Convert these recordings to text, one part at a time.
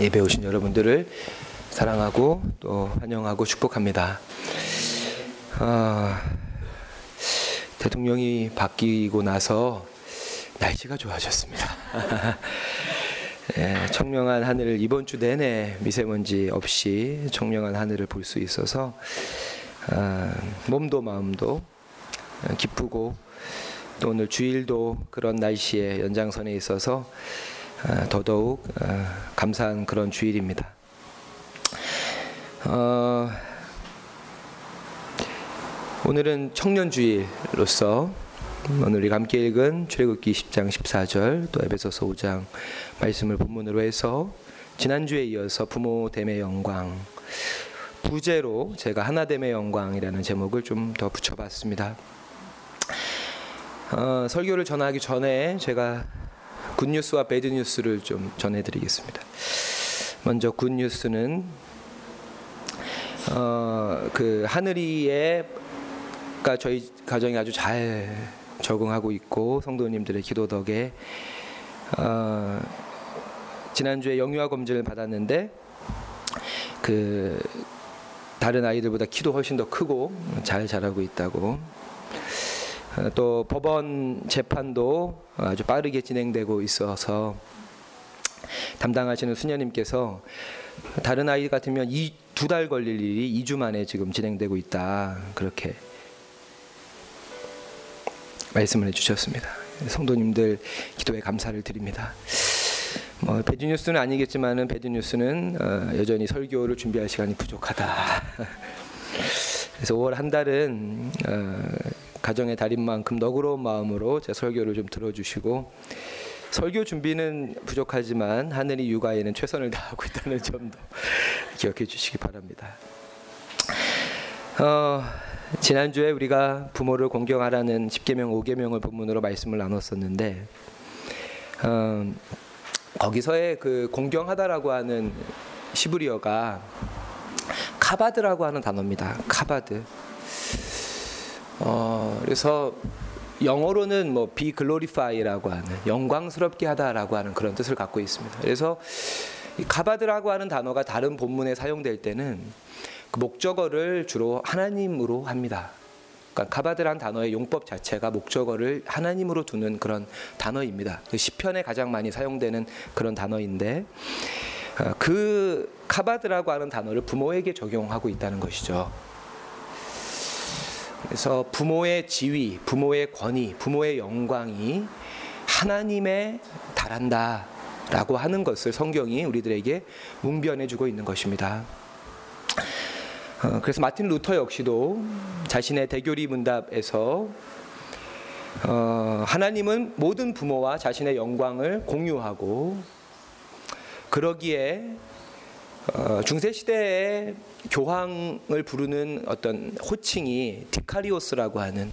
예배 오신 여러분들을 사랑하고 또 환영하고 축복합니다. 아, 대통령이 바뀌고 나서 날씨가 좋아졌습니다. 예, 청명한 하늘을 이번 주 내내 미세먼지 없이 청명한 하늘을 볼 수 있어서 아, 몸도 마음도 기쁘고 또 오늘 주일도 그런 날씨에 연장선에 있어서 아, 더더욱 아, 감사한 그런 주일입니다. 어, 오늘은 청년 주일로서 오늘 우리가 함께 읽은 출애굽기 10장 14절 또 에베소서 5장 말씀을 본문으로 해서 지난주에 이어서 부모 됨의 영광 부제로 제가 하나됨의 영광이라는 제목을 좀 더 붙여봤습니다. 어, 설교를 전하기 전에 제가 굿뉴스와 배드뉴스를 좀 전해드리겠습니다. 먼저 굿뉴스는 어, 그 하늘이가 저희 가정이 아주 잘 적응하고 있고 성도님들의 기도 덕에 어, 지난주에 영유아 검진을 받았는데 그 다른 아이들보다 키도 훨씬 더 크고 잘 자라고 있다고 어, 또 법원 재판도 아주 빠르게 진행되고 있어서 담당하시는 수녀님께서 다른 아이 같으면 두 달 걸릴 일이 2주 만에 지금 진행되고 있다 그렇게 말씀을 해주셨습니다. 성도님들 기도에 감사를 드립니다. 뭐 배드 뉴스는 아니겠지만은 배드 뉴스는 어, 여전히 설교를 준비할 시간이 부족하다. 그래서 5월 한 달은 어, 가정의 달인만큼 너그러운 마음으로 제 설교를 좀 들어주시고 설교 준비는 부족하지만 하늘이 육아에는 최선을 다하고 있다는 점도 기억해 주시기 바랍니다. 어, 지난주에 우리가 부모를 공경하라는 10계명 5계명을 본문으로 말씀을 나눴었는데 어, 거기서의 그 공경하다라고 하는 시브리어가 카바드라고 하는 단어입니다. 카바드. 어, 그래서 영어로는 뭐 be glorify라고 하는 영광스럽게 하다라고 하는 그런 뜻을 갖고 있습니다. 그래서 이 카바드라고 하는 단어가 다른 본문에 사용될 때는 그 목적어를 주로 하나님으로 합니다. 그러니까 카바드란 단어의 용법 자체가 목적어를 하나님으로 두는 그런 단어입니다. 그 시편에 가장 많이 사용되는 그런 단어인데 그 카바드라고 하는 단어를 부모에게 적용하고 있다는 것이죠. 그래서 부모의 지위, 부모의 권위, 부모의 영광이 하나님에 달한다 라고 하는 것을 성경이 우리들에게 뭉변해 주고 있는 것입니다. 어, 그래서 마틴 루터 역시도 자신의 대교리 문답에서 어, 하나님은 모든 부모와 자신의 영광을 공유하고 그러기에 어, 중세 시대에 교황을 부르는 어떤 호칭이 디카리오스라고 하는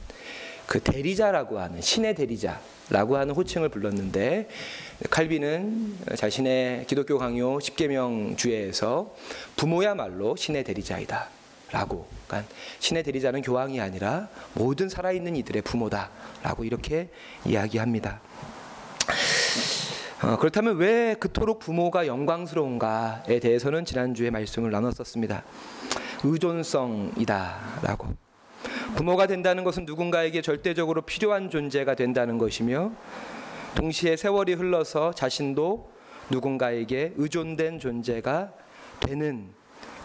그 대리자라고 하는 신의 대리자라고 하는 호칭을 불렀는데 칼빈은 자신의 기독교 강요 10계명 주에서 부모야말로 신의 대리자이다. 라고 그러니까 신의 대리자는 교황이 아니라 모든 살아있는 이들의 부모다라고 이렇게 이야기합니다. 어, 그렇다면 왜 그토록 부모가 영광스러운가에 대해서는 지난주에 말씀을 나눴었습니다. 의존성이다라고. 부모가 된다는 것은 누군가에게 절대적으로 필요한 존재가 된다는 것이며 동시에 세월이 흘러서 자신도 누군가에게 의존된 존재가 되는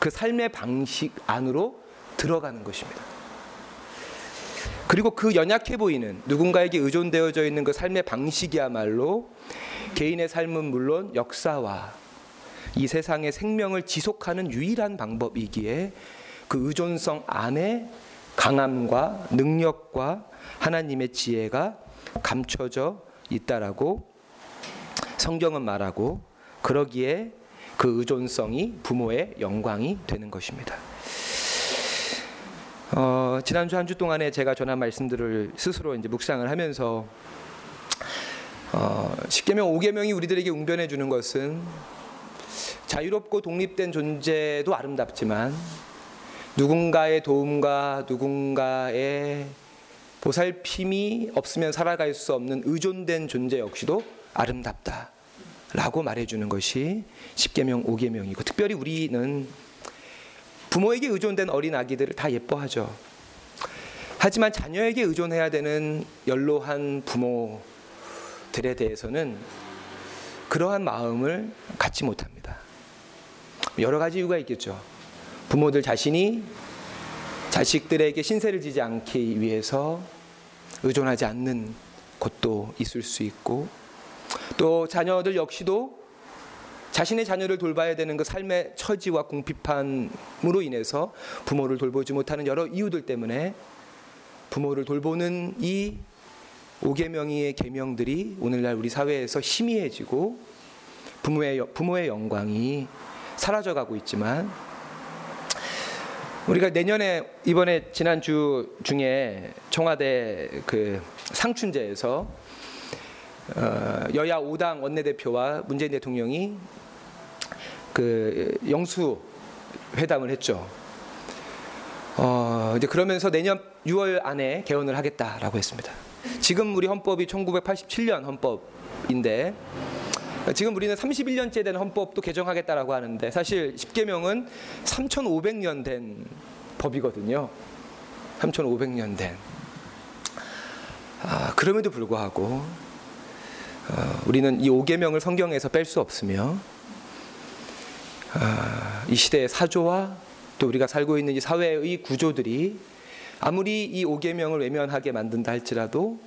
그 삶의 방식 안으로 들어가는 것입니다. 그리고 그 연약해 보이는 누군가에게 의존되어져 있는 그 삶의 방식이야말로 개인의 삶은 물론 역사와 이 세상의 생명을 지속하는 유일한 방법이기에 그 의존성 안에 강함과 능력과 하나님의 지혜가 감춰져 있다라고 성경은 말하고 그러기에 그 의존성이 부모의 영광이 되는 것입니다. 어, 지난주 한 주 동안에 제가 전한 말씀들을 스스로 이제 묵상을 하면서 어, 10계명 5계명이 우리들에게 웅변해 주는 것은 자유롭고 독립된 존재도 아름답지만 누군가의 도움과 누군가의 보살핌이 없으면 살아갈 수 없는 의존된 존재 역시도 아름답다. 라고 말해주는 것이 10계명 5계명이고 특별히 우리는 부모에게 의존된 어린 아기들을 다 예뻐하죠. 하지만 자녀에게 의존해야 되는 연로한 부모 들에 대해서는 그러한 마음을 갖지 못합니다. 여러 가지 이유가 있겠죠. 부모들 자신이 자식들에게 신세를 지지 않기 위해서 의존하지 않는 것도 있을 수 있고 또 자녀들 역시도 자신의 자녀를 돌봐야 되는 그 삶의 처지와 궁핍함으로 인해서 부모를 돌보지 못하는 여러 이유들 때문에 부모를 돌보는 이 오계명의의 계명들이 오늘날 우리 사회에서 희미해지고 부모의 부모의 영광이 사라져 가고 있지만 우리가 내년에 이번에 지난 주 중에 청와대 그 상춘제에서 어, 여야 5당 원내대표와 문재인 대통령이 그 영수 회담을 했죠. 어, 이제 그러면서 내년 6월 안에 개헌을 하겠다라고 했습니다. 지금 우리 헌법이 1987년 헌법인데 지금 우리는 31년째 된 헌법도 개정하겠다라고 하는데 사실 10개명은 3,500년 된 법이거든요. 3,500년 된. 아, 그럼에도 불구하고 어, 우리는 이 5계명을 성경에서 뺄 수 없으며 아, 이 시대의 사조와 또 우리가 살고 있는 이 사회의 구조들이 아무리 이 5계명을 외면하게 만든다 할지라도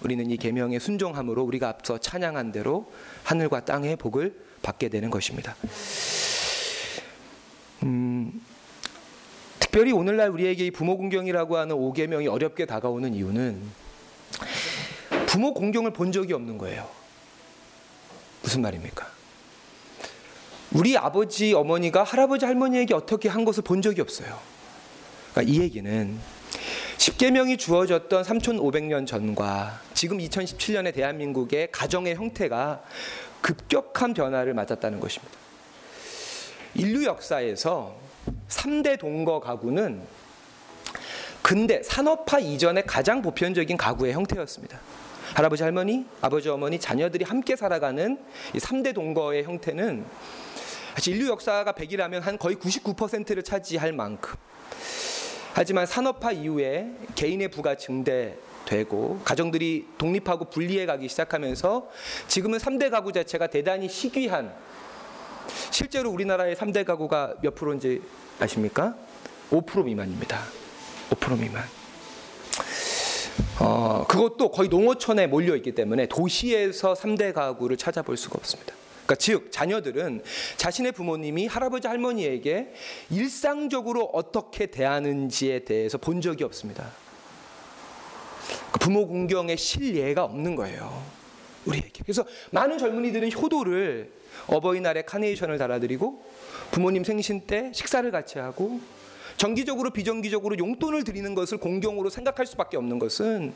우리는 이 계명의 순종함으로 우리가 앞서 찬양한 대로 하늘과 땅의 복을 받게 되는 것입니다. 음, 특별히 오늘날 우리에게 이 부모 공경이라고 하는 5계명이 어렵게 다가오는 이유는 부모 공경을 본 적이 없는 거예요. 무슨 말입니까? 우리 아버지 어머니가 할아버지 할머니에게 어떻게 한 것을 본 적이 없어요. 그러니까 이 얘기는 십계명이 주어졌던 3,500년 전과 지금 2017년의 대한민국의 가정의 형태가 급격한 변화를 맞았다는 것입니다. 인류 역사에서 3대 동거 가구는 근대 산업화 이전의 가장 보편적인 가구의 형태였습니다. 할아버지 할머니, 아버지 어머니, 자녀들이 함께 살아가는 이 3대 동거의 형태는 인류 역사가 100이라면 한 거의 99%를 차지할 만큼 하지만 산업화 이후에 개인의 부가 증대되고 가정들이 독립하고 분리해 가기 시작하면서 지금은 3대 가구 자체가 대단히 희귀한 실제로 우리나라의 3대 가구가 몇 프로인지 아십니까? 5% 미만입니다. 5% 미만. 어, 그것도 거의 농어촌에 몰려 있기 때문에 도시에서 3대 가구를 찾아볼 수가 없습니다. 그러니까 즉 자녀들은 자신의 부모님이 할아버지 할머니에게 일상적으로 어떻게 대하는지에 대해서 본 적이 없습니다. 그러니까 부모 공경의 실예가 없는 거예요. 우리에게. 그래서 많은 젊은이들은 효도를 어버이날에 카네이션을 달아드리고 부모님 생신 때 식사를 같이 하고 정기적으로 비정기적으로 용돈을 드리는 것을 공경으로 생각할 수밖에 없는 것은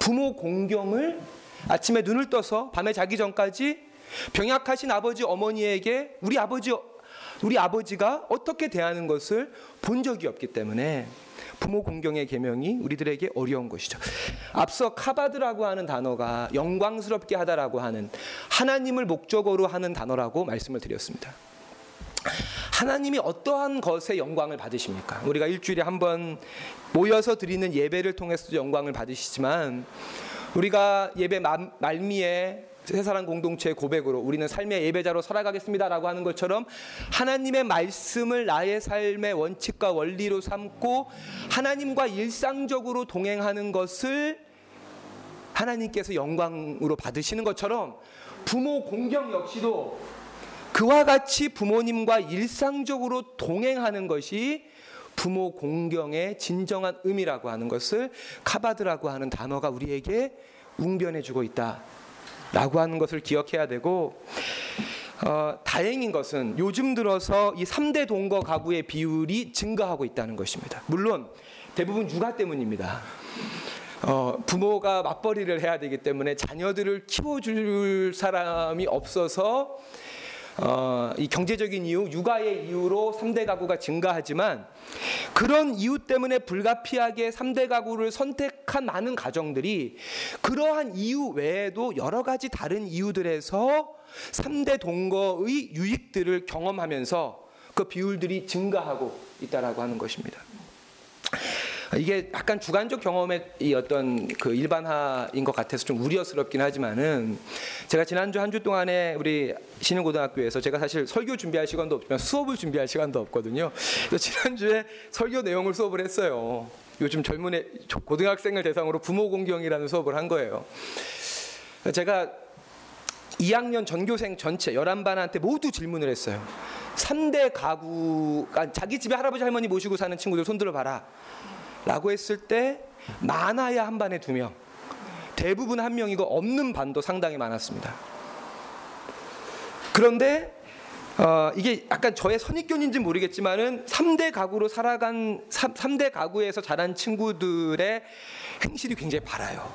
부모 공경을 아침에 눈을 떠서 밤에 자기 전까지 병약하신 아버지 어머니에게 우리 아버지 우리 아버지가 어떻게 대하는 것을 본 적이 없기 때문에 부모 공경의 계명이 우리들에게 어려운 것이죠. 앞서 카바드라고 하는 단어가 영광스럽게 하다라고 하는 하나님을 목적으로 하는 단어라고 말씀을 드렸습니다. 하나님이 어떠한 것에 영광을 받으십니까? 우리가 일주일에 한 번 모여서 드리는 예배를 통해서도 영광을 받으시지만 우리가 예배 말미에 세사람 공동체의 고백으로 우리는 삶의 예배자로 살아가겠습니다라고 하는 것처럼 하나님의 말씀을 나의 삶의 원칙과 원리로 삼고 하나님과 일상적으로 동행하는 것을 하나님께서 영광으로 받으시는 것처럼 부모 공경 역시도 그와 같이 부모님과 일상적으로 동행하는 것이 부모 공경의 진정한 의미라고 하는 것을 카바드라고 하는 단어가 우리에게 웅변해 주고 있다. 라고 하는 것을 기억해야 되고 어, 다행인 것은 요즘 들어서 이 3대 동거 가구의 비율이 증가하고 있다는 것입니다. 물론 대부분 육아 때문입니다. 어, 부모가 맞벌이를 해야 되기 때문에 자녀들을 키워줄 사람이 없어서 어, 이 경제적인 이유, 육아의 이유로 3대 가구가 증가하지만 그런 이유 때문에 불가피하게 3대 가구를 선택한 많은 가정들이 그러한 이유 외에도 여러 가지 다른 이유들에서 3대 동거의 유익들을 경험하면서 그 비율들이 증가하고 있다라고 하는 것입니다. 이게 약간 주관적 경험의 이 어떤 그 일반화인 것 같아서 좀 우려스럽긴 하지만은 제가 지난주 한 주 동안에 우리 신흥고등학교에서 제가 사실 설교 준비할 시간도 없지만 수업을 준비할 시간도 없거든요. 그래서 지난주에 설교 내용을 수업을 했어요. 요즘 젊은 애, 고등학생을 대상으로 부모 공경이라는 수업을 한 거예요. 제가 2학년 전교생 전체 11반한테 모두 질문을 했어요. 3대 가구, 아, 자기 집에 할아버지 할머니 모시고 사는 친구들 손들어 봐라. 라고 했을 때 많아야 한 반에 두 명. 대부분 한 명이고 없는 반도 상당히 많았습니다. 그런데 어, 이게 약간 저의 선입견인지 모르겠지만은 3대 가구로 살아간 3, 3대 가구에서 자란 친구들의 행실이 굉장히 바라요.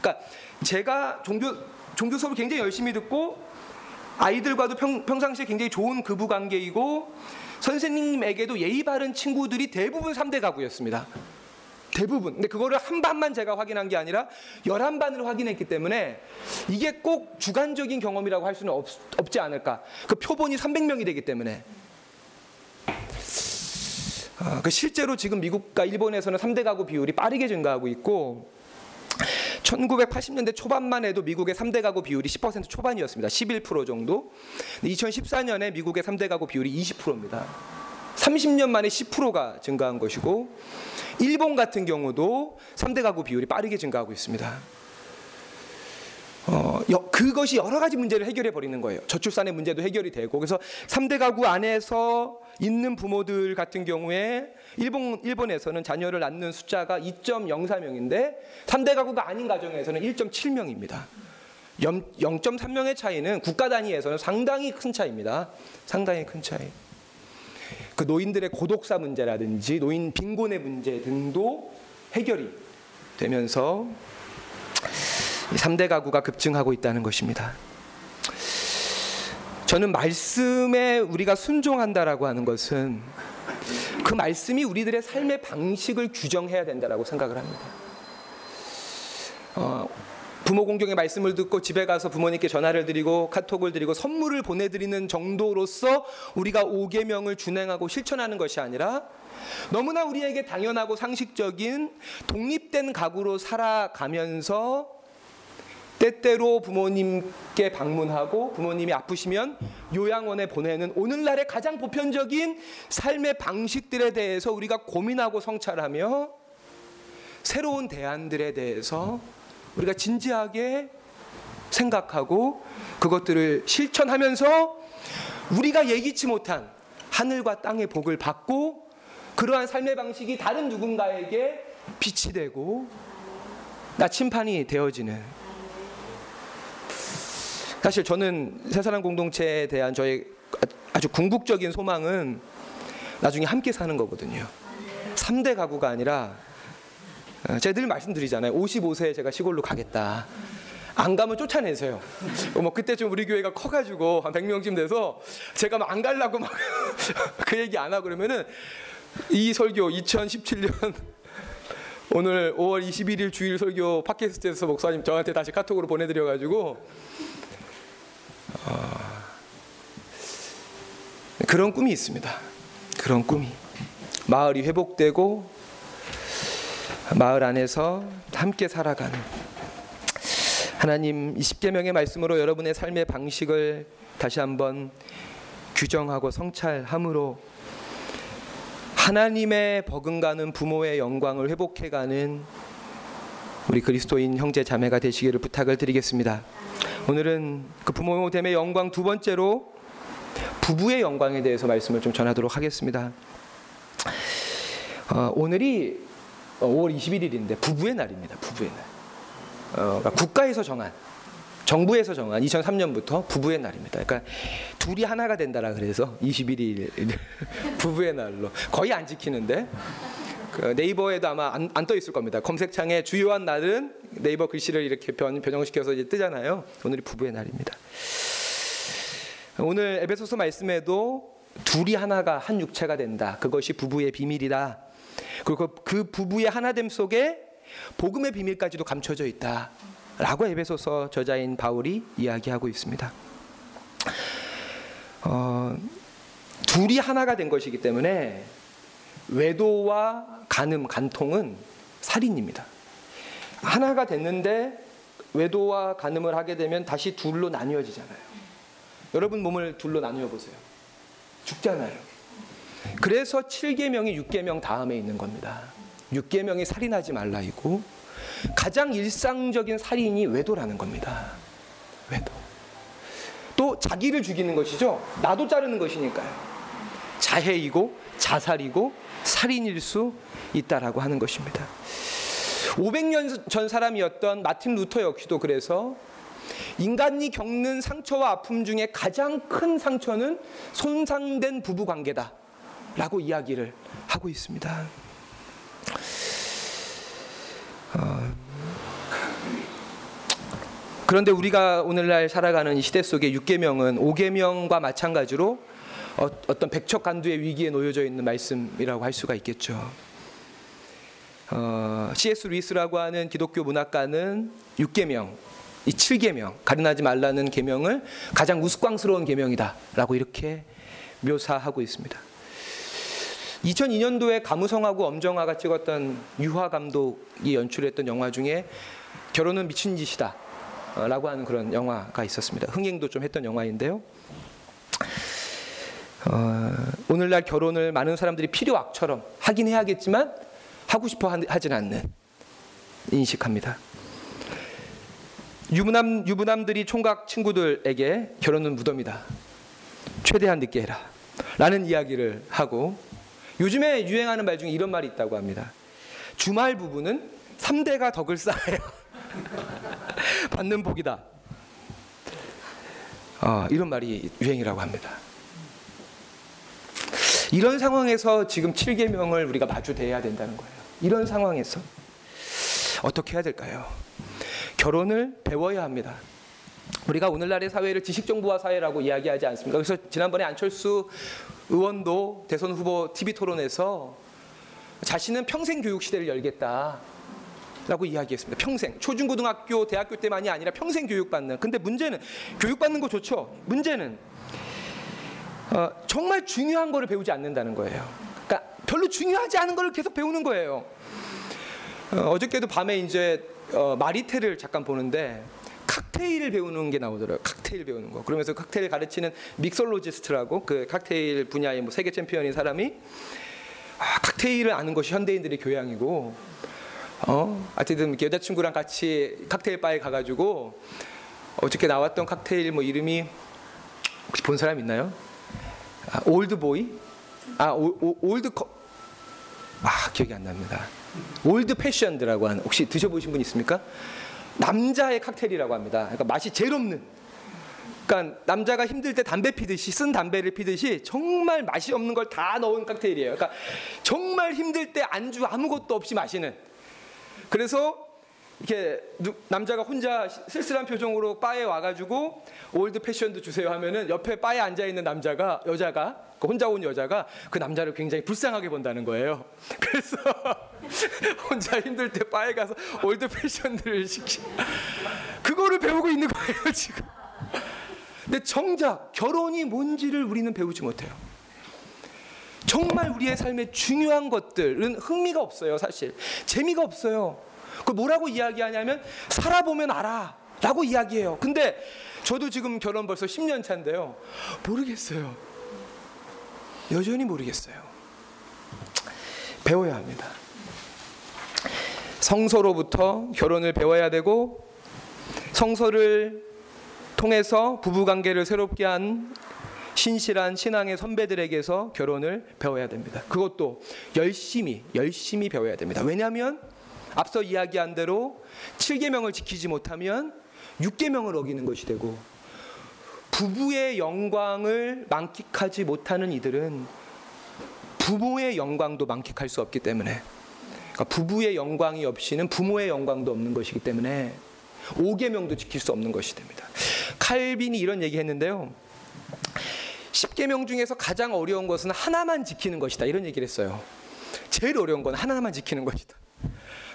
그러니까 제가 종교 종교 수업을 굉장히 열심히 듣고 아이들과도 평, 평상시에 굉장히 좋은 그부 관계이고 선생님에게도 예의 바른 친구들이 대부분 3대 가구였습니다. 대부분. 근데 그거를 한 반만 제가 확인한 게 아니라 열한 반을 확인했기 때문에 이게 꼭 주관적인 경험이라고 할 수는 없, 없지 않을까. 그 표본이 300명이 되기 때문에. 아, 그 실제로 지금 미국과 일본에서는 3대 가구 비율이 빠르게 증가하고 있고 1980년대 초반만 해도 미국의 3대 가구 비율이 10% 초반이었습니다. 11% 정도. 2014년에 미국의 3대 가구 비율이 20%입니다. 30년 만에 10%가 증가한 것이고 일본 같은 경우도 3대 가구 비율이 빠르게 증가하고 있습니다. 어, 여, 그것이 여러 가지 문제를 해결해 버리는 거예요. 저출산의 문제도 해결이 되고 그래서 3대 가구 안에서 있는 부모들 같은 경우에 일본 일본에서는 자녀를 낳는 숫자가 2.04명인데 3대 가구가 아닌 가정에서는 1.7명입니다. 0.3명의 차이는 국가 단위에서는 상당히 큰 차이입니다. 상당히 큰 차이. 그 노인들의 고독사 문제라든지 노인 빈곤의 문제 등도 해결이 되면서 3대 가구가 급증하고 있다는 것입니다. 저는 말씀에 우리가 순종한다라고 하는 것은 그 말씀이 우리들의 삶의 방식을 규정해야 된다라고 생각을 합니다. 어, 부모 공경의 말씀을 듣고 집에 가서 부모님께 전화를 드리고 카톡을 드리고 선물을 보내드리는 정도로서 우리가 5계명을 준행하고 실천하는 것이 아니라 너무나 우리에게 당연하고 상식적인 독립된 가구로 살아가면서 때때로 부모님께 방문하고 부모님이 아프시면 요양원에 보내는 오늘날의 가장 보편적인 삶의 방식들에 대해서 우리가 고민하고 성찰하며 새로운 대안들에 대해서 우리가 진지하게 생각하고 그것들을 실천하면서 우리가 예기치 못한 하늘과 땅의 복을 받고 그러한 삶의 방식이 다른 누군가에게 빛이 되고 나침판이 되어지는 사실 저는 새사람 공동체에 대한 저의 아주 궁극적인 소망은 나중에 함께 사는 거거든요. 3대 가구가 아니라 어, 제가 늘 말씀드리잖아요. 55세에 제가 시골로 가겠다. 안 가면 쫓아내세요. 뭐 그때쯤 우리 교회가 커가지고 한 100명쯤 돼서 제가 막안 가려고 막 그 얘기 안 하고 그러면은 이 설교 2017년 오늘 5월 21일 주일 설교 팟캐스트에서 목사님 저한테 다시 카톡으로 보내드려가지고 어, 그런 꿈이 있습니다. 그런 꿈이 마을이 회복되고 마을 안에서 함께 살아가는 하나님 20계명의 말씀으로 여러분의 삶의 방식을 다시 한번 규정하고 성찰함으로 하나님의 버금가는 부모의 영광을 회복해가는 우리 그리스도인 형제 자매가 되시기를 부탁을 드리겠습니다. 오늘은 그 부모됨의 영광 두 번째로 부부의 영광에 대해서 말씀을 좀 전하도록 하겠습니다. 어, 오늘이 5월 21일인데 부부의 날입니다. 부부의 날. 어, 그러니까 국가에서 정한 정부에서 정한 2003년부터 부부의 날입니다. 그러니까 둘이 하나가 된다라 그래서 21일 부부의 날로 거의 안 지키는데 그 네이버에도 아마 안, 안, 떠 있을 겁니다. 검색창에 주요한 날은 네이버 글씨를 이렇게 변, 변형시켜서 이제 뜨잖아요. 오늘이 부부의 날입니다. 오늘 에베소서 말씀에도 둘이 하나가 한 육체가 된다. 그것이 부부의 비밀이다. 그리고 그 부부의 하나됨 속에 복음의 비밀까지도 감춰져 있다. 라고 에베소서 저자인 바울이 이야기하고 있습니다. 어, 둘이 하나가 된 것이기 때문에 외도와 간음, 간통은 살인입니다. 하나가 됐는데 외도와 간음을 하게 되면 다시 둘로 나뉘어지잖아요. 여러분 몸을 둘로 나누어 보세요. 죽잖아요. 그래서 7계명이 6계명 다음에 있는 겁니다. 6계명이 살인하지 말라이고 가장 일상적인 살인이 외도라는 겁니다. 외도. 또 자기를 죽이는 것이죠. 나도 자르는 것이니까요. 자해이고 자살이고 살인일 수 있다라고 하는 것입니다. 500년 전 사람이었던 마틴 루터 역시도 그래서 인간이 겪는 상처와 아픔 중에 가장 큰 상처는 손상된 부부 관계다 라고 이야기를 하고 있습니다. 어, 그런데 우리가 오늘날 살아가는 이 시대 속의 6계명은 5계명과 마찬가지로 어, 떤 백척 간두의 위기에 놓여져 있는 말씀이라고 할 수가 있겠죠. 어, C.S. 루이스라고 하는 기독교 문학가는 6계명, 이 7계명, 가련하지 말라는 계명을 가장 우스꽝스러운 계명이다라고 이렇게 묘사하고 있습니다. 2002년도에 가무성하고 엄정화가 찍었던 유화 감독이 연출했던 영화 중에 결혼은 미친 짓이다 라고 하는 그런 영화가 있었습니다. 흥행도 좀 했던 영화인데요. 어, 오늘날 결혼을 많은 사람들이 필요악처럼 하긴 해야겠지만 하고 싶어 하진 않는 인식합니다. 유부남 유부남들이 총각 친구들에게 결혼은 무덤이다. 최대한 늦게 해라. 라는 이야기를 하고 요즘에 유행하는 말 중에 이런 말이 있다고 합니다. 주말 부부는 3대가 덕을 쌓아야 받는 복이다. 어, 이런 말이 유행이라고 합니다. 이런 상황에서 지금 7계명을 우리가 마주대해야 된다는 거예요. 이런 상황에서 어떻게 해야 될까요? 결혼을 배워야 합니다. 우리가 오늘날의 사회를 지식정보화 사회라고 이야기하지 않습니까? 그래서 지난번에 안철수 의원도 대선 후보 TV 토론에서 자신은 평생 교육 시대를 열겠다. 라고 이야기했습니다. 평생 초중고등학교 대학교 때만이 아니라 평생 교육받는. 근데 문제는 교육받는 거 좋죠. 문제는 어, 정말 중요한 거를 배우지 않는다는 거예요. 그러니까 별로 중요하지 않은 거를 계속 배우는 거예요. 어, 저께도 밤에 이제 어, 마리테를 잠깐 보는데 칵테일을 배우는 게 나오더라고요. 칵테일 배우는 거. 그러면서 칵테일 가르치는 믹솔로지스트라고 그 칵테일 분야의 뭐 세계 챔피언인 사람이 아, 칵테일을 아는 것이 현대인들의 교양이고 어, 하여튼 여자친구랑 같이 칵테일 바에 가가지고 어저께 나왔던 칵테일 뭐 이름이 혹시 본 사람 있나요? 아, 올드보이? 아, 오, 오, old 커, 아, 기억이 안 납니다. old fashioned라고 하는, 혹시 드셔보신 분 있습니까? 남자의 칵테일이라고 합니다. 그러니까 맛이 제일 없는. 그러니까 남자가 힘들 때 담배 피듯이 쓴 담배를 피듯이 정말 맛이 없는 걸 다 넣은 칵테일이에요. 그러니까 정말 힘들 때 안주 아무것도 없이 마시는. 그래서 이렇게 남자가 혼자 쓸쓸한 표정으로 바에 와가지고 old fashioned 주세요 하면은 옆에 바에 앉아 있는 남자가 여자가 그 혼자 온 여자가 그 남자를 굉장히 불쌍하게 본다는 거예요. 그래서 혼자 힘들 때 바에 가서 old fashioned를 시키 그거를 배우고 있는 거예요 지금. 근데 정작 결혼이 뭔지를 우리는 배우지 못해요. 정말 우리의 삶에 중요한 것들은 흥미가 없어요 사실 재미가 없어요. 그 뭐라고 이야기하냐면 살아보면 알아. 라고 이야기해요. 근데 저도 지금 결혼 벌써 10년 차인데요. 모르겠어요. 여전히 모르겠어요. 배워야 합니다. 성서로부터 결혼을 배워야 되고 성서를 통해서 부부 관계를 새롭게 한 신실한 신앙의 선배들에게서 결혼을 배워야 됩니다. 그것도 열심히 열심히 배워야 됩니다. 왜냐하면 앞서 이야기한 대로 7계명을 지키지 못하면 6계명을 어기는 것이 되고 부부의 영광을 만끽하지 못하는 이들은 부모의 영광도 만끽할 수 없기 때문에 그러니까 부부의 영광이 없이는 부모의 영광도 없는 것이기 때문에 5계명도 지킬 수 없는 것이 됩니다. 칼빈이 이런 얘기 했는데요. 10계명 중에서 가장 어려운 것은 하나만 지키는 것이다. 이런 얘기를 했어요. 제일 어려운 건 하나만 지키는 것이다.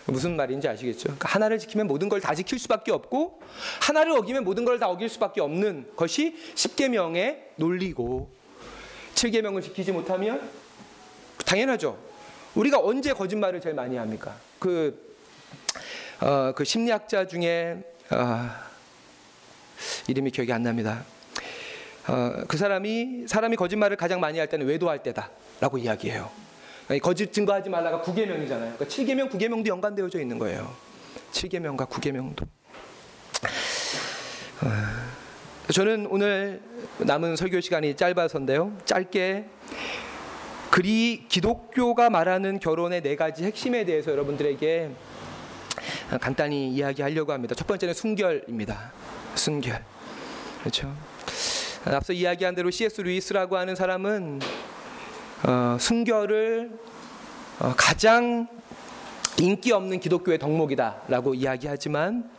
무슨 말인지 아시겠죠? 그러니까 하나를 지키면 모든 걸 다 지킬 수밖에 없고 하나를 어기면 모든 걸 다 어길 수밖에 없는 것이 10계명의 논리고 7계명을 지키지 못하면 당연하죠. 우리가 언제 거짓말을 제일 많이 합니까? 그, 어, 그 심리학자 중에 어, 이름이 기억이 안 납니다. 어, 그 사람이 사람이 거짓말을 가장 많이 할 때는 외도할 때다라고 이야기해요. 거짓 증거하지 말라가 9계명이잖아요. 그러니까 7계명, 9계명도 연관되어져 있는 거예요. 7계명과 9계명도. 어, 저는 오늘 남은 설교 시간이 짧아서인데요. 짧게 그리 기독교가 말하는 결혼의 네 가지 핵심에 대해서 여러분들에게 간단히 이야기하려고 합니다. 첫 번째는 순결입니다. 순결. 그렇죠. 앞서 이야기한 대로 C.S. 루이스라고 하는 사람은 어, 순결을 어, 가장 인기 없는 기독교의 덕목이다라고 이야기하지만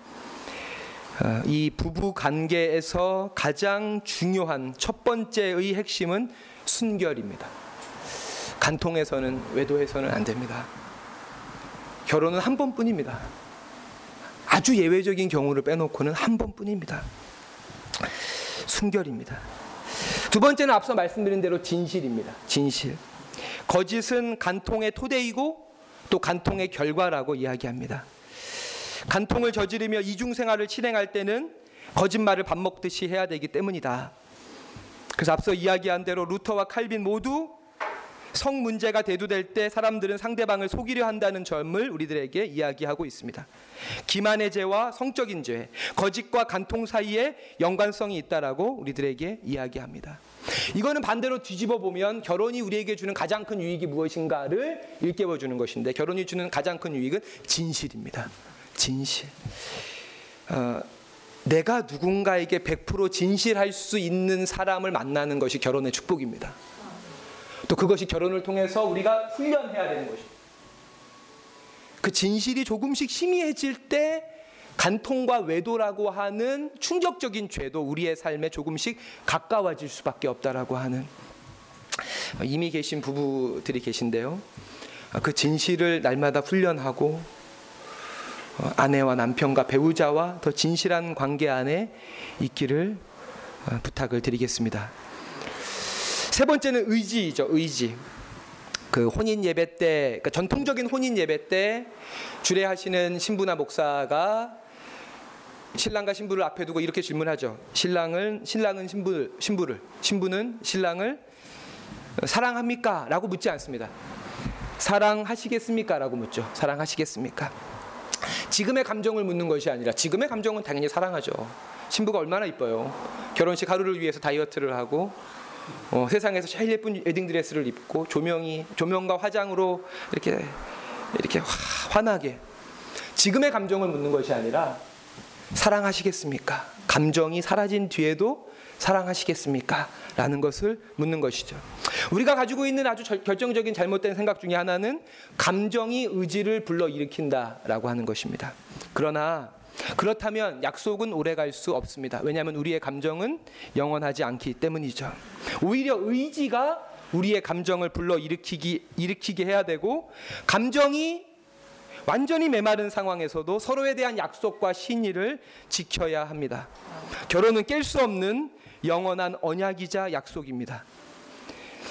어, 이 부부 관계에서 가장 중요한 첫 번째의 핵심은 순결입니다. 간통해서는 외도해서는 안 됩니다. 결혼은 한 번뿐입니다. 아주 예외적인 경우를 빼놓고는 한 번뿐입니다. 순결입니다. 두 번째는 앞서 말씀드린 대로 진실입니다. 진실. 거짓은 간통의 토대이고 또 간통의 결과라고 이야기합니다. 간통을 저지르며 이중 생활을 실행할 때는 거짓말을 밥 먹듯이 해야 되기 때문이다. 그래서 앞서 이야기한 대로 루터와 칼빈 모두 성 문제가 대두될 때 사람들은 상대방을 속이려 한다는 점을 우리들에게 이야기하고 있습니다. 기만의 죄와 성적인 죄, 거짓과 간통 사이에 연관성이 있다라고 우리들에게 이야기합니다. 이거는 반대로 뒤집어 보면 결혼이 우리에게 주는 가장 큰 유익이 무엇인가를 일깨워 주는 것인데 결혼이 주는 가장 큰 유익은 진실입니다. 진실. 어, 내가 누군가에게 100% 진실할 수 있는 사람을 만나는 것이 결혼의 축복입니다. 또 그것이 결혼을 통해서 우리가 훈련해야 되는 것입니다. 그 진실이 조금씩 희미해질 때 간통과 외도라고 하는 충격적인 죄도 우리의 삶에 조금씩 가까워질 수밖에 없다라고 하는 이미 계신 부부들이 계신데요. 그 진실을 날마다 훈련하고 어, 아내와 남편과 배우자와 더 진실한 관계 안에 있기를 어, 부탁을 드리겠습니다. 세 번째는 의지죠, 의지. 그 혼인 예배 때, 그러니까 전통적인 혼인 예배 때 주례하시는 신부나 목사가 신랑과 신부를 앞에 두고 이렇게 질문하죠. 신랑은 신랑은 신부 신부를 신부는 신랑을 사랑합니까?라고 묻지 않습니다. 사랑하시겠습니까?라고 묻죠. 사랑하시겠습니까? 지금의 감정을 묻는 것이 아니라 지금의 감정은 당연히 사랑하죠. 신부가 얼마나 이뻐요. 결혼식 하루를 위해서 다이어트를 하고 어, 세상에서 제일 예쁜 웨딩 드레스를 입고 조명이 조명과 화장으로 이렇게 이렇게 환하게 지금의 감정을 묻는 것이 아니라 사랑하시겠습니까? 감정이 사라진 뒤에도 사랑하시겠습니까? 라는 것을 묻는 것이죠. 우리가 가지고 있는 아주 결정적인 잘못된 생각 중에 하나는 감정이 의지를 불러일으킨다라고 하는 것입니다. 그러나 그렇다면 약속은 오래 갈 수 없습니다. 왜냐하면 우리의 감정은 영원하지 않기 때문이죠. 오히려 의지가 우리의 감정을 불러 일으키기 일으키게 해야 되고 감정이 완전히 메마른 상황에서도 서로에 대한 약속과 신의를 지켜야 합니다. 결혼은 깰 수 없는 영원한 언약이자 약속입니다.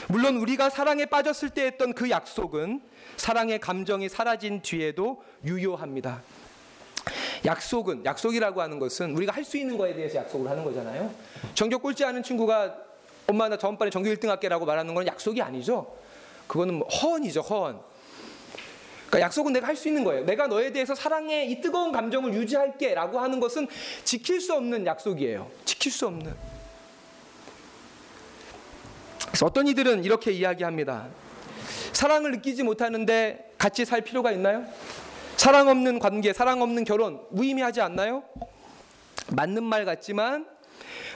물론 우리가 사랑에 빠졌을 때 했던 그 약속은 사랑의 감정이 사라진 뒤에도 유효합니다. 약속은 약속이라고 하는 것은 우리가 할 수 있는 거에 대해서 약속을 하는 거잖아요. 전교 꼴찌 하는 친구가 엄마 나 저번 반에 전교 1등 할게라고 말하는 건 약속이 아니죠. 그거는 뭐 허언이죠, 허언. 그러니까 약속은 내가 할 수 있는 거예요. 내가 너에 대해서 사랑의 이 뜨거운 감정을 유지할게라고 하는 것은 지킬 수 없는 약속이에요. 지킬 수 없는. 그래서 어떤 이들은 이렇게 이야기합니다. 사랑을 느끼지 못하는데 같이 살 필요가 있나요? 사랑 없는 관계, 사랑 없는 결혼 무의미하지 않나요? 맞는 말 같지만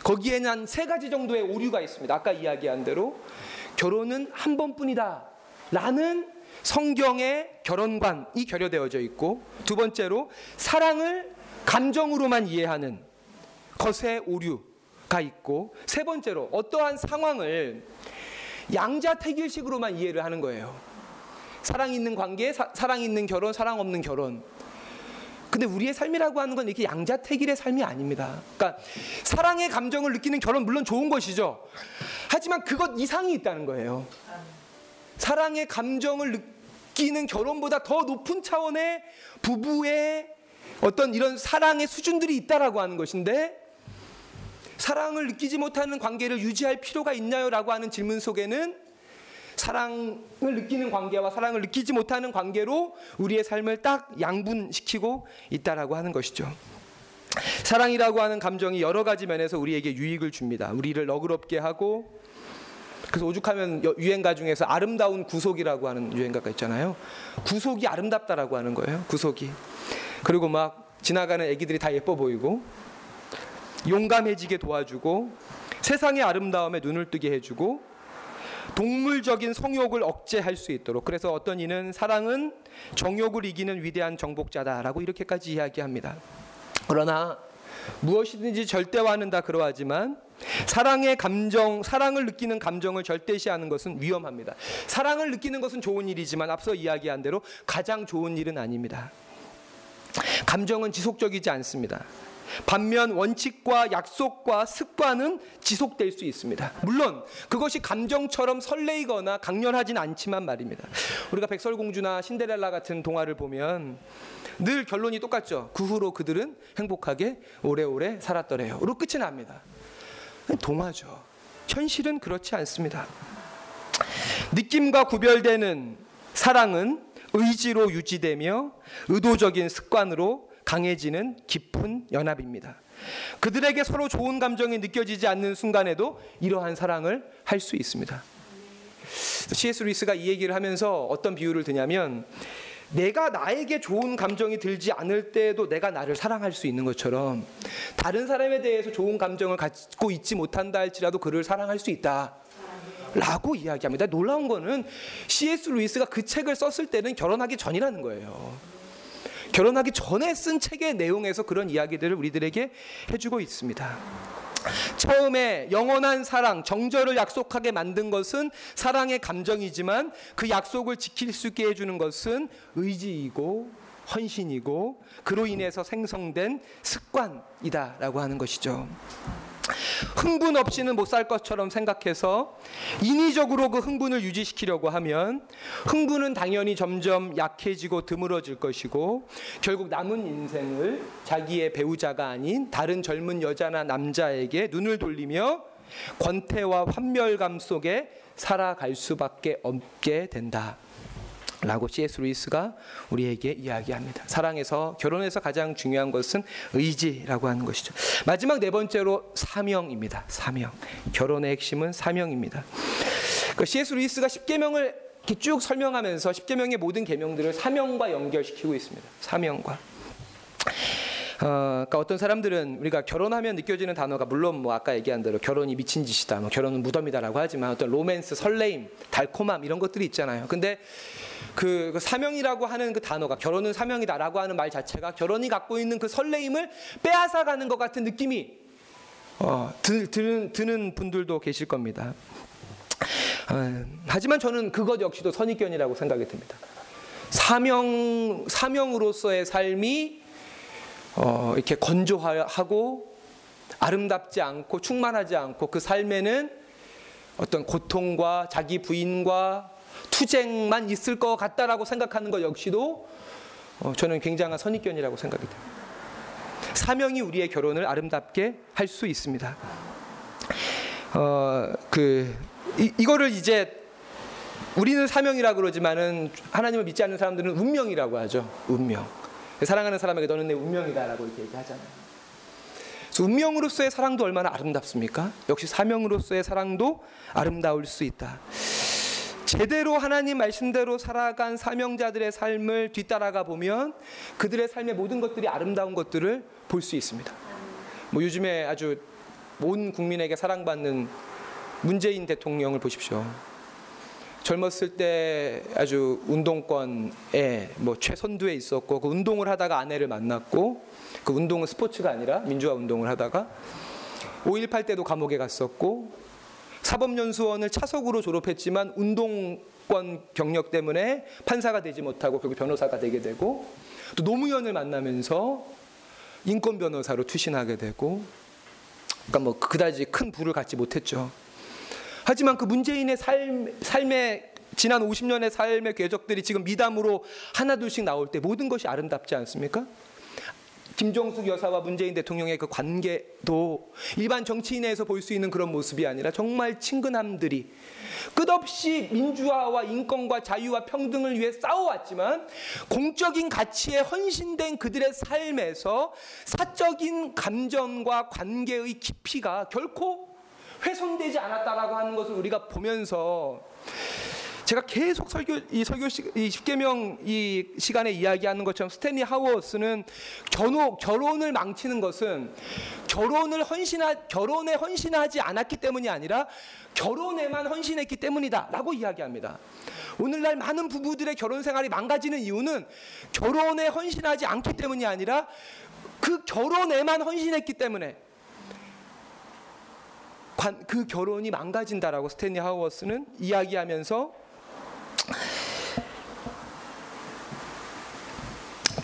거기에는 한 세 가지 정도의 오류가 있습니다. 아까 이야기한 대로 결혼은 한 번뿐이다. 라는 성경의 결혼관이 결여되어져 있고 두 번째로 사랑을 감정으로만 이해하는 것의 오류 있고 세 번째로 어떠한 상황을 양자택일식으로만 이해를 하는 거예요. 사랑 있는 관계, 사, 랑 있는 결혼, 사랑 없는 결혼. 근데 우리의 삶이라고 하는 건 이렇게 양자택일의 삶이 아닙니다. 그러니까 사랑의 감정을 느끼는 결혼 물론 좋은 것이죠. 하지만 그것 이상이 있다는 거예요. 사랑의 감정을 느끼는 결혼보다 더 높은 차원의 부부의 어떤 이런 사랑의 수준들이 있다라고 하는 것인데 사랑을 느끼지 못하는 관계를 유지할 필요가 있나요라고 하는 질문 속에는 사랑을 느끼는 관계와 사랑을 느끼지 못하는 관계로 우리의 삶을 딱 양분시키고 있다라고 하는 것이죠. 사랑이라고 하는 감정이 여러 가지 면에서 우리에게 유익을 줍니다. 우리를 너그럽게 하고 그래서 오죽하면 유행가 중에서 아름다운 구속이라고 하는 유행가가 있잖아요. 구속이 아름답다라고 하는 거예요. 구속이. 그리고 막 지나가는 애기들이 다 예뻐 보이고 용감해지게 도와주고 세상의 아름다움에 눈을 뜨게 해주고 동물적인 성욕을 억제할 수 있도록 그래서 어떤 이는 사랑은 정욕을 이기는 위대한 정복자다라고 이렇게까지 이야기합니다. 그러나 무엇이든지 절대화는 다 그러하지만 사랑의 감정, 사랑을 느끼는 감정을 절대시하는 것은 위험합니다. 사랑을 느끼는 것은 좋은 일이지만 앞서 이야기한 대로 가장 좋은 일은 아닙니다. 감정은 지속적이지 않습니다. 반면 원칙과 약속과 습관은 지속될 수 있습니다. 물론 그것이 감정처럼 설레이거나 강렬하진 않지만 말입니다. 우리가 백설공주나 신데렐라 같은 동화를 보면 늘 결론이 똑같죠. 그 후로 그들은 행복하게 오래오래 살았더래요.로 끝이 납니다. 동화죠. 현실은 그렇지 않습니다. 느낌과 구별되는 사랑은 의지로 유지되며 의도적인 습관으로 강해지는 깊은 연합입니다. 그들에게 서로 좋은 감정이 느껴지지 않는 순간에도 이러한 사랑을 할 수 있습니다. C.S. 루이스가 이 얘기를 하면서 어떤 비유를 드냐면 내가 나에게 좋은 감정이 들지 않을 때에도 내가 나를 사랑할 수 있는 것처럼 다른 사람에 대해서 좋은 감정을 갖고 있지 못한다 할지라도 그를 사랑할 수 있다. 라고 이야기합니다. 놀라운 거는 C.S. 루이스가 그 책을 썼을 때는 결혼하기 전이라는 거예요. 결혼하기 전에 쓴 책의 내용에서 그런 이야기들을 우리들에게 해주고 있습니다. 처음에 영원한 사랑, 정절을 약속하게 만든 것은 사랑의 감정이지만 그 약속을 지킬 수 있게 해주는 것은 의지이고 헌신이고 그로 인해서 생성된 습관이다라고 하는 것이죠. 흥분 없이는 못 살 것처럼 생각해서 인위적으로 그 흥분을 유지시키려고 하면 흥분은 당연히 점점 약해지고 드물어질 것이고 결국 남은 인생을 자기의 배우자가 아닌 다른 젊은 여자나 남자에게 눈을 돌리며 권태와 환멸감 속에 살아갈 수밖에 없게 된다. 라고 C.S. 루이스가 우리에게 이야기합니다. 사랑에서 결혼에서 가장 중요한 것은 의지라고 하는 것이죠. 마지막 네 번째로 사명입니다. 사명. 결혼의 핵심은 사명입니다. 그 C.S. 루이스가 10계명을 쭉 설명하면서 10계명의 모든 계명들을 사명과 연결시키고 있습니다. 사명과. 어, 그러니까 어떤 사람들은 우리가 결혼하면 느껴지는 단어가 물론 뭐 아까 얘기한 대로 결혼이 미친 짓이다, 뭐 결혼은 무덤이다라고 하지만 어떤 로맨스, 설레임, 달콤함 이런 것들이 있잖아요. 근데 그, 그 사명이라고 하는 그 단어가 결혼은 사명이다라고 하는 말 자체가 결혼이 갖고 있는 그 설레임을 빼앗아가는 것 같은 느낌이 어, 드, 드는, 드는 분들도 계실 겁니다. 어, 하지만 저는 그것 역시도 선입견이라고 생각이 듭니다. 사명 사명으로서의 삶이 어, 이렇게 건조하고 아름답지 않고 충만하지 않고 그 삶에는 어떤 고통과 자기 부인과 투쟁만 있을 것 같다라고 생각하는 것 역시도 어, 저는 굉장한 선입견이라고 생각이 됩니다. 사명이 우리의 결혼을 아름답게 할 수 있습니다. 어, 그 이, 이거를 이제 우리는 사명이라고 그러지만은 하나님을 믿지 않는 사람들은 운명이라고 하죠. 운명. 사랑하는 사람에게 너는 내 운명이다라고 이렇게 얘기하잖아요. 그래서 운명으로서의 사랑도 얼마나 아름답습니까? 역시 사명으로서의 사랑도 아름다울 수 있다. 제대로 하나님 말씀대로 살아간 사명자들의 삶을 뒤따라가 보면 그들의 삶의 모든 것들이 아름다운 것들을 볼 수 있습니다. 뭐 요즘에 아주 온 국민에게 사랑받는 문재인 대통령을 보십시오. 젊었을 때 아주 운동권에 뭐 최선두에 있었고 그 운동을 하다가 아내를 만났고 그 운동은 스포츠가 아니라 민주화 운동을 하다가 5.18 때도 감옥에 갔었고 사법연수원을 차석으로 졸업했지만 운동권 경력 때문에 판사가 되지 못하고 결국 변호사가 되게 되고 또 노무현을 만나면서 인권 변호사로 투신하게 되고 그러니까 뭐 그다지 큰 부를 갖지 못했죠. 하지만 그 문재인의 삶, 삶의 지난 50년의 삶의 궤적들이 지금 미담으로 하나둘씩 나올 때 모든 것이 아름답지 않습니까? 김정숙 여사와 문재인 대통령의 그 관계도 일반 정치인에서 볼 수 있는 그런 모습이 아니라 정말 친근함들이 끝없이 민주화와 인권과 자유와 평등을 위해 싸워왔지만 공적인 가치에 헌신된 그들의 삶에서 사적인 감정과 관계의 깊이가 결코 훼손되지 않았다라고 하는 것을 우리가 보면서 제가 계속 설교 이 설교 시, 이 십계명 이 시간에 이야기하는 것처럼 스탠리 하워스는 결혼 결혼을 망치는 것은 결혼을 헌신하 결혼에 헌신하지 않았기 때문이 아니라 결혼에만 헌신했기 때문이다라고 이야기합니다. 오늘날 많은 부부들의 결혼 생활이 망가지는 이유는 결혼에 헌신하지 않기 때문이 아니라 그 결혼에만 헌신했기 때문에 그 결혼이 망가진다라고 스탠리 하워스는 이야기하면서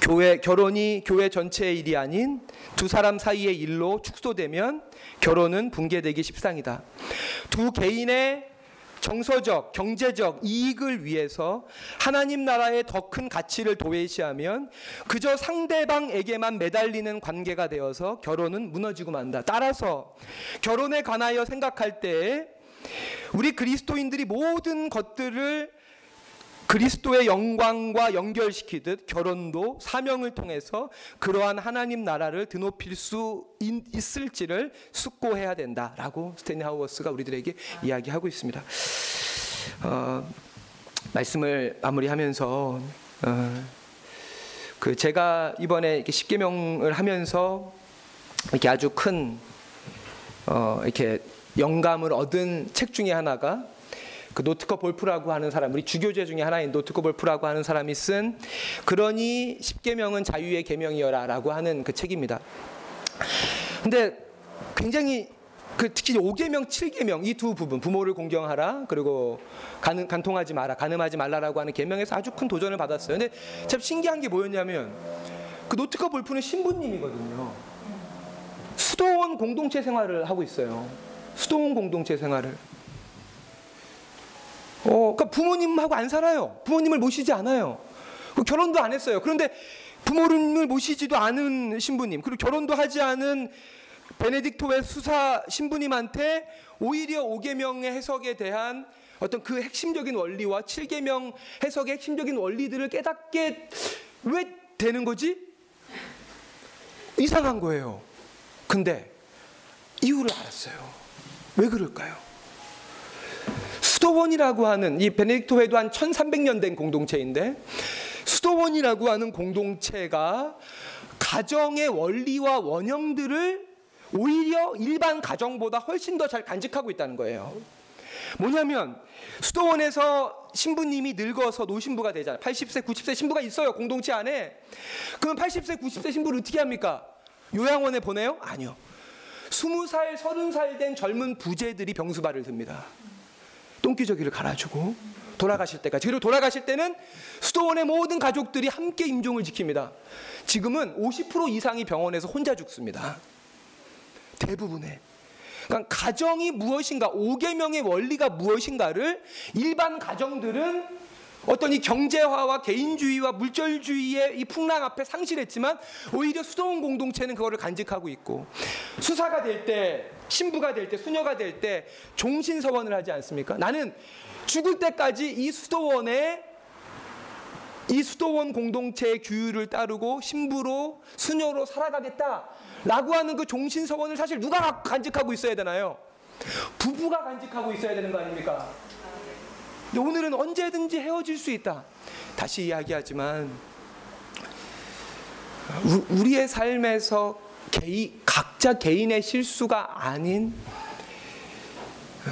교회 결혼이 교회 전체의 일이 아닌 두 사람 사이의 일로 축소되면 결혼은 붕괴되기 십상이다. 두 개인의 정서적, 경제적 이익을 위해서 하나님 나라의 더 큰 가치를 도외시하면 그저 상대방에게만 매달리는 관계가 되어서 결혼은 무너지고 만다. 따라서 결혼에 관하여 생각할 때 우리 그리스도인들이 모든 것들을 그리스도의 영광과 연결시키듯 결혼도 사명을 통해서 그러한 하나님 나라를 드높일 수 있을지를 숙고해야 된다라고 스탠리 하우어스가 우리들에게 이야기하고 있습니다. 어, 말씀을 마무리하면서 어, 그 제가 이번에 이렇게 십계명을 하면서 이렇게 아주 큰 어, 이렇게 영감을 얻은 책 중에 하나가 그 노트커 볼프라고 하는 사람, 우리 주교제 중에 하나인 노트커 볼프라고 하는 사람이 쓴 그러니 십계명은 자유의 계명이여라라고 하는 그 책입니다. 근데 굉장히 그 특히 5계명, 7계명 이 두 부분 부모를 공경하라 그리고 간, 간통하지 마라 간음하지 말라라고 하는 계명에서 아주 큰 도전을 받았어요. 근데 참 신기한 게 뭐였냐면 그 노트커 볼프는 신부님이거든요. 수도원 공동체 생활을 하고 있어요. 수도원 공동체 생활을. 어, 그러니까 부모님하고 안 살아요. 부모님을 모시지 않아요. 그 결혼도 안 했어요. 그런데 부모님을 모시지도 않은 신부님, 그리고 결혼도 하지 않은 베네딕토의 수사 신부님한테 오히려 5계명의 해석에 대한 어떤 그 핵심적인 원리와 7계명 해석의 핵심적인 원리들을 깨닫게 왜 되는 거지? 이상한 거예요. 근데 이유를 알았어요. 왜 그럴까요? 수도원이라고 하는 이 베네딕토 회도 한 1300년 된 공동체인데 수도원이라고 하는 공동체가 가정의 원리와 원형들을 오히려 일반 가정보다 훨씬 더 잘 간직하고 있다는 거예요. 뭐냐면 수도원에서 신부님이 늙어서 노신부가 되잖아요. 80세, 90세 신부가 있어요. 공동체 안에. 그럼 80세, 90세 신부를 어떻게 합니까? 요양원에 보내요? 아니요. 20살, 30살 된 젊은 부재들이 병수발을 듭니다. 똥기저귀를 갈아주고 돌아가실 때까지. 그리고 돌아가실 때는 수도원의 모든 가족들이 함께 임종을 지킵니다. 지금은 50% 이상이 병원에서 혼자 죽습니다. 대부분의. 그러니까 가정이 무엇인가, 5계명의 원리가 무엇인가를 일반 가정들은 어떤 이 경제화와 개인주의와 물질주의의 이 풍랑 앞에 상실했지만 오히려 수도원 공동체는 그거를 간직하고 있고 수사가 될때 신부가 될 때 수녀가 될 때 종신서원을 하지 않습니까? 나는 죽을 때까지 이 수도원에 이 수도원 공동체의 규율을 따르고 신부로 수녀로 살아가겠다라고 하는 그 종신서원을 사실 누가 간직하고 있어야 되나요? 부부가 간직하고 있어야 되는 거 아닙니까? 오늘은 언제든지 헤어질 수 있다. 다시 이야기하지만 우리의 삶에서 개인, 각자 개인의 실수가 아닌 어,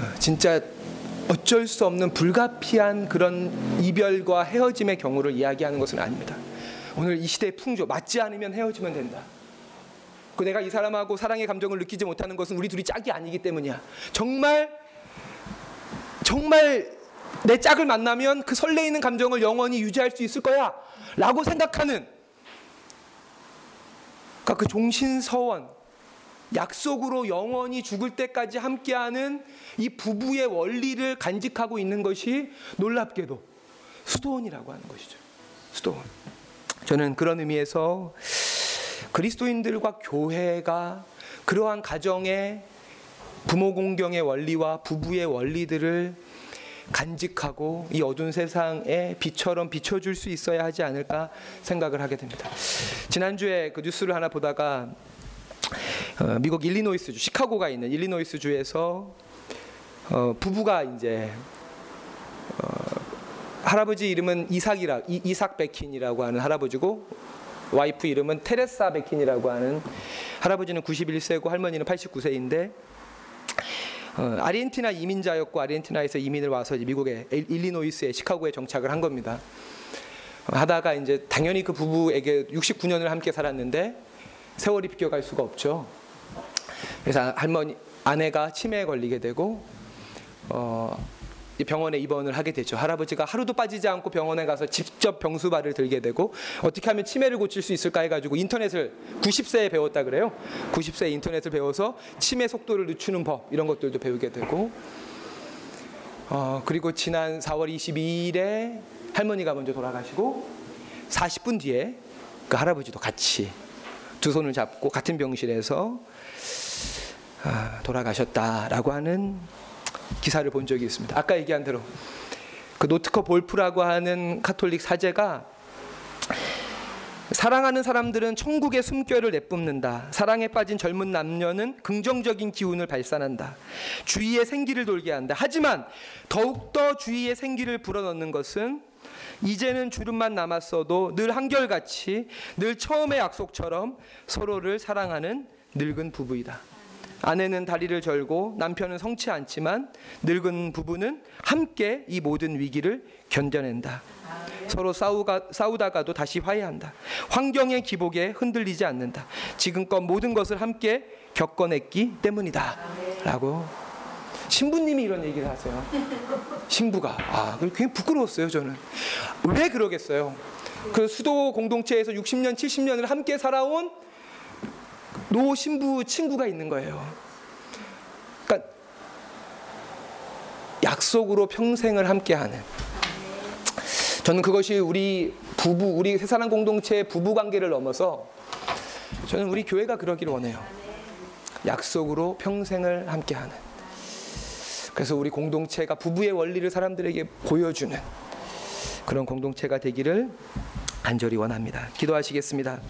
어, 진짜 어쩔 수 없는 불가피한 그런 이별과 헤어짐의 경우를 이야기하는 것은 아닙니다. 오늘 이 시대의 풍조 맞지 않으면 헤어지면 된다. 그 내가 이 사람하고 사랑의 감정을 느끼지 못하는 것은 우리 둘이 짝이 아니기 때문이야. 정말 정말 내 짝을 만나면 그 설레이는 감정을 영원히 유지할 수 있을 거야라고 생각하는 그러니까 그 종신서원 약속으로 영원히 죽을 때까지 함께하는 이 부부의 원리를 간직하고 있는 것이 놀랍게도 수도원이라고 하는 것이죠. 수도원. 저는 그런 의미에서 그리스도인들과 교회가 그러한 가정의 부모 공경의 원리와 부부의 원리들을 간직하고 이 어두운 세상에 빛처럼 비춰줄 수 있어야 하지 않을까 생각을 하게 됩니다. 지난주에 그 뉴스를 하나 보다가 어, 미국 일리노이스주 시카고가 있는 일리노이스 주에서 어, 부부가 이제 어, 할아버지 이름은 이삭이라 이, 이삭 베킨이라고 하는 할아버지고 와이프 이름은 테레사 베킨이라고 하는 할아버지는 91세고 할머니는 89세인데 어, 아르헨티나 이민자였고 아르헨티나에서 이민을 와서 미국의 일- 일리노이스의 시카고에 정착을 한 겁니다. 어, 하다가 이제 당연히 그 부부에게 69년을 함께 살았는데 세월이 비껴갈 수가 없죠. 그래서 할머니 아내가 치매에 걸리게 되고 어, 이 병원에 입원을 하게 되죠. 할아버지가 하루도 빠지지 않고 병원에 가서 직접 병수발을 들게 되고 어떻게 하면 치매를 고칠 수 있을까 해가지고 인터넷을 90세에 배웠다 그래요. 90세에 인터넷을 배워서 치매 속도를 늦추는 법 이런 것들도 배우게 되고 어, 그리고 지난 4월 22일에 할머니가 먼저 돌아가시고 40분 뒤에 그 할아버지도 같이 두 손을 잡고 같은 병실에서 아, 돌아가셨다라고 하는 기사를 본 적이 있습니다. 아까 얘기한 대로 그 노트커 볼프라고 하는 카톨릭 사제가 사랑하는 사람들은 천국의 숨결을 내뿜는다. 사랑에 빠진 젊은 남녀는 긍정적인 기운을 발산한다. 주위에 생기를 돌게 한다. 하지만 더욱더 주위에 생기를 불어넣는 것은 이제는 주름만 남았어도 늘 한결같이 늘 처음의 약속처럼 서로를 사랑하는 늙은 부부이다. 아내는 다리를 절고 남편은 성치 않지만 늙은 부부는 함께 이 모든 위기를 견뎌낸다. 서로 싸우가, 싸우다가도 다시 화해한다. 환경의 기복에 흔들리지 않는다. 지금껏 모든 것을 함께 겪어냈기 때문이다. 라고 신부님이 이런 얘기를 하세요. 신부가. 아, 굉장히 부끄러웠어요, 저는. 왜 그러겠어요? 그 수도 공동체에서 60년, 70년을 함께 살아온 노 신부 친구가 있는 거예요. 그러니까 약속으로 평생을 함께하는. 저는 그것이 우리 부부, 우리 세사람 공동체의 부부 관계를 넘어서 저는 우리 교회가 그러기를 원해요. 약속으로 평생을 함께하는. 그래서 우리 공동체가 부부의 원리를 사람들에게 보여주는 그런 공동체가 되기를 간절히 원합니다. 기도하시겠습니다.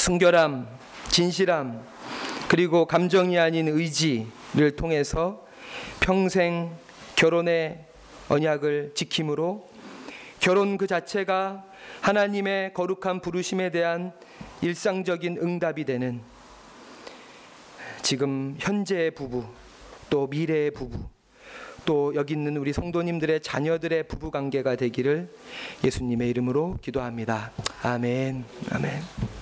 순결함, 진실함, 그리고 감정이 아닌 의지를 통해서 평생 결혼의 언약을 지킴으로 결혼 그 자체가 하나님의 거룩한 부르심에 대한 일상적인 응답이 되는 지금 현재의 부부 또 미래의 부부 또 여기 있는 우리 성도님들의 자녀들의 부부 관계가 되기를 예수님의 이름으로 기도합니다. 아멘. 아멘.